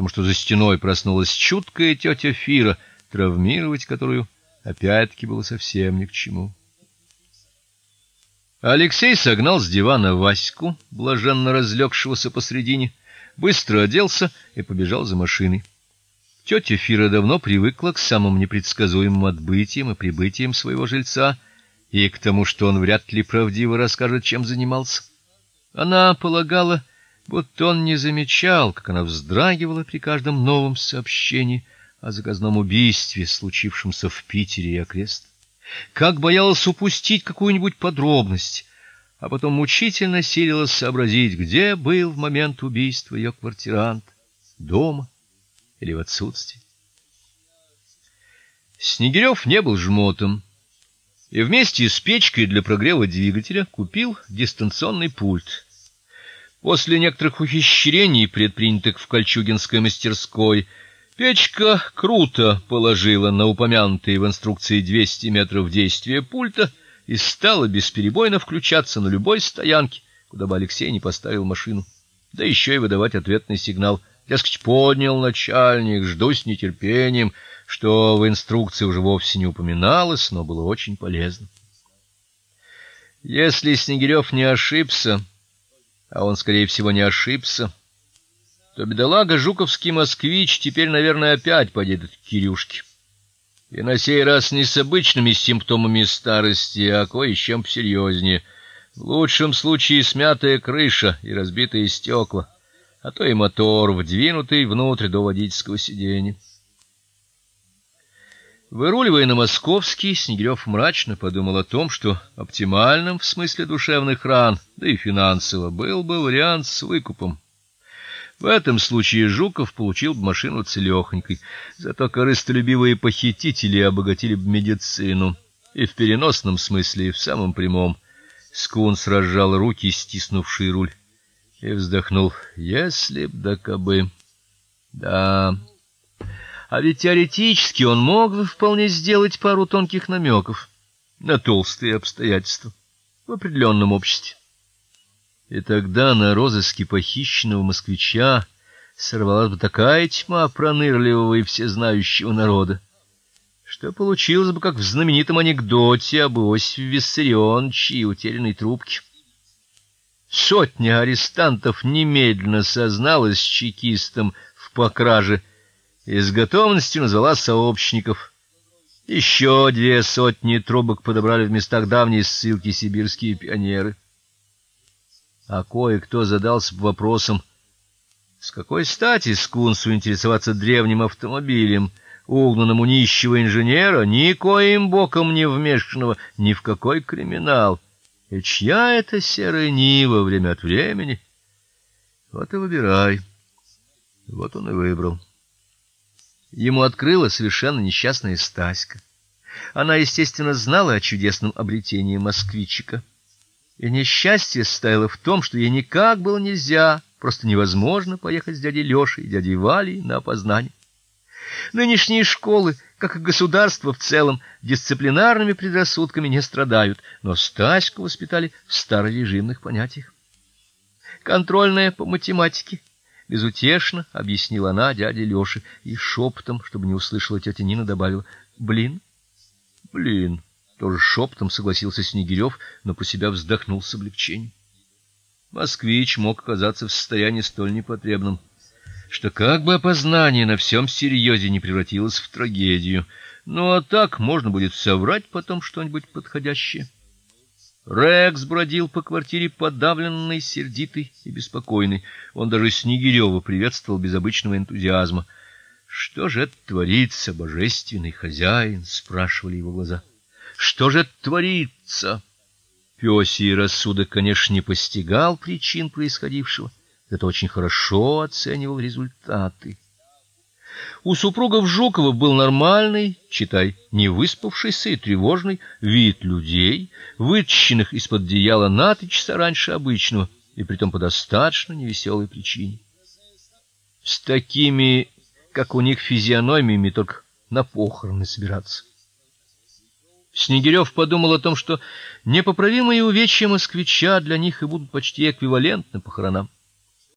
потому что за стеной проснулась чуткая тетя Фира, травмировать которую опять-таки было совсем ни к чему. Алексей согнал с дивана Ваську, блаженно разлегшегося посредине, быстро оделся и побежал за машиной. Тетя Фира давно привыкла к самым непредсказуемым отбытиям и прибытиям своего жильца и к тому, что он вряд ли правдиво расскажет, чем занимался. Она полагала, будто он не замечал, как она вздрагивала при каждом новом сообщении о заказном убийстве, случившемся в Питере и окрест. Как боялась упустить какую-нибудь подробность, а потом мучительно силилась сообразить, где был в момент убийства ее квартирант, дома или в отсутствии. Снегирев не был жмотом и вместе с печкой для прогрева двигателя купил дистанционный пульт. После некоторых ухищрений, предпринятых в Кольчугинской мастерской, печка круто положила на упомянутые в инструкции 200 метров действия пульта и стала бесперебойно включаться на любой стоянке, куда бы Алексей не поставил машину, да еще и выдавать ответный сигнал Дескать, поднял начальник, жду с нетерпением, что в инструкции уже вовсе не упоминалось, но было очень полезно. Если Снегирев не ошибся, а он скорее всего не ошибся, то бедолага Жуковский москвич теперь, наверное, опять поедет к Кирюшке. И на сей раз не с обычными симптомами старости, а кое-чем посерьезнее. В лучшем случае смятая крыша и разбитые стекла а то и мотор, вдвинутый внутрь до водительского сиденья. Выруливая на Московский, Снегирев мрачно подумал о том, что оптимальным в смысле душевных ран, да и финансово, был бы вариант с выкупом. В этом случае Жуков получил бы машину целехонькой, зато корыстолюбивые похитители обогатили бы медицину, и в переносном смысле, и в самом прямом. Скунс разжал руки, стиснувшие руль и вздохнул. Если б да кабы. Да. А ведь теоретически он мог бы вполне сделать пару тонких намеков на толстые обстоятельства в определенном обществе. И тогда на розыске похищенного москвича сорвалась бы такая тьма пронырливого и всезнающего народа, что получилось бы как в знаменитом анекдоте об Иосифе Виссарионовиче и утерянной трубке. Сотня арестантов немедленно созналась чекистам в покраже и с готовностью назвала сообщников. Еще две сотни трубок подобрали в местах давней ссылки сибирские пионеры. А кое-кто задался вопросом: с какой стати Скунсу интересоваться древним автомобилем, угнанным у нищего инженера, никоим боком не вмешанного ни в какой криминал? И чья это серая нива время от времени? Вот и выбирай. Вот он и выбрал. Ему открыла совершенно несчастная Стаська. Она, естественно, знала о чудесном обретении москвичика. И несчастье стояло в том, что ей никак было нельзя, просто невозможно поехать с дядей Лёшей и дядей Валей на опознание. Нынешние школы, как и государство в целом, дисциплинарными предрассудками не страдают, но Стаську воспитали в старорежимных понятиях. Контрольная по математике, безутешно объяснила она дяде Лёше и шепотом, чтобы не услышала тетя Нина, добавила: "Блин". "Блин", тоже шепотом согласился Снегирев, но по себя вздохнул с облегчением. Москвич мог оказаться в состоянии столь непотребном, что как бы опознание на всем серьезе не превратилось в трагедию. Ну а так можно будет соврать потом что-нибудь подходящее. Рекс бродил по квартире подавленный, сердитый и беспокойный. Он даже Снегирева приветствовал без обычного энтузиазма. Что же это творится, божественный хозяин, спрашивали его глаза. Что же это творится? Пёсий рассудок, конечно, не постигал причин происходившего зато очень хорошо оценивал результаты. У супругов Жуковых был нормальный, читай, не выспавшийся и тревожный вид людей, вытащенных из-под одеяла на три часа раньше обычного, и притом по достаточно невеселой причине. С такими, как у них физиономиями, только на похороны собираться. Снегирев подумал о том, что непоправимые увечья москвича для них и будут почти эквивалентны похоронам.